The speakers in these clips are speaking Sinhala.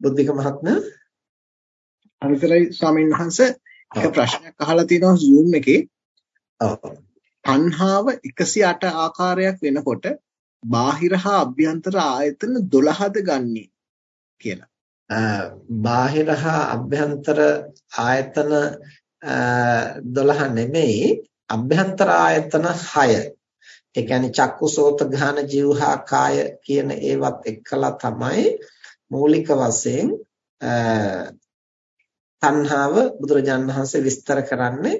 බුද්ධික මහත්මයා අනුතරයි ස්වාමීන් වහන්සේ එක ප්‍රශ්නයක් අහලා තියෙනවා Zoom එකේ. ඔව්. තණ්හාව 108 ආකාරයක් වෙනකොට බාහිර හා අභ්‍යන්තර ආයතන 12ද ගන්නේ කියලා. බාහිර හා අභ්‍යන්තර ආයතන 12 නෙමෙයි අභ්‍යන්තර ආයතන 6. ඒ කියන්නේ චක්කුසෝත ගාන ජීවහා කාය කියන ඒවත් එක්කලා තමයි මූලික වශයෙන් තණ්හාව බුදුරජාණන් වහන්සේ විස්තර කරන්නේ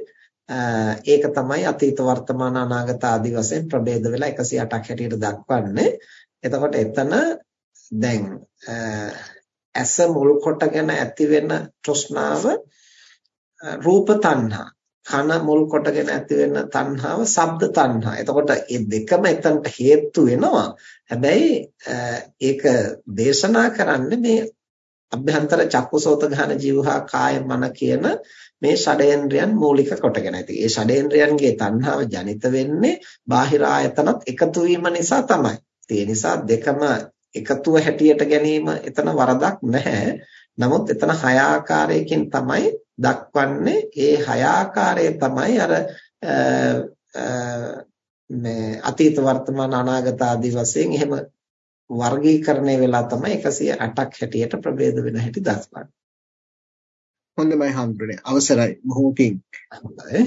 ඒක තමයි අතීත වර්තමාන අනාගත ආදී වශයෙන් ප්‍රභේද වෙලා 108ක් හැටියට දක්වන්නේ. එතකොට එතන දැන් ඇස මුල් කොටගෙන ඇති වෙන තෘෂ්ණාව රූප තණ්හා කන මුල් කොටගෙන ඇති වෙන තණ්හාව ශබ්ද තණ්හා. එතකොට මේ දෙකම එතනට හේතු වෙනවා. හැබැයි ඒක දේශනා කරන්නේ මේ අභ්‍යන්තර චක්කුසෝත ගහන ජීවහා කාය මන කියන මේ ෂඩේන්ද්‍රයන් මූලික කොටගෙන ඇති. ඒ ෂඩේන්ද්‍රයන්ගේ තණ්හාව ජනිත වෙන්නේ බාහිර ආයතනත් එකතු වීම නිසා තමයි. ඒ නිසා දෙකම එකතුව හැටියට ගැනීම එතන වරදක් නැහැ. නමුත් එතන හය ආකාරයකින් තමයි දක්වන්නේ. ඒ හය ආකාරය තමයි අර මේ අතීත වර්තමාන අනාගත ආදී වශයෙන් එහෙම වර්ගීකරණය වෙලා තමයි 108ක් හැටියට ප්‍රභේද වෙන හැටි දක්වන්නේ. හොඳයි හඳුරන්නේ අවසරයි බොහොම පිං. හොඳයි.